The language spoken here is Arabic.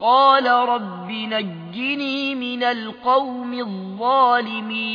قال رب نجني من القوم الظالمين.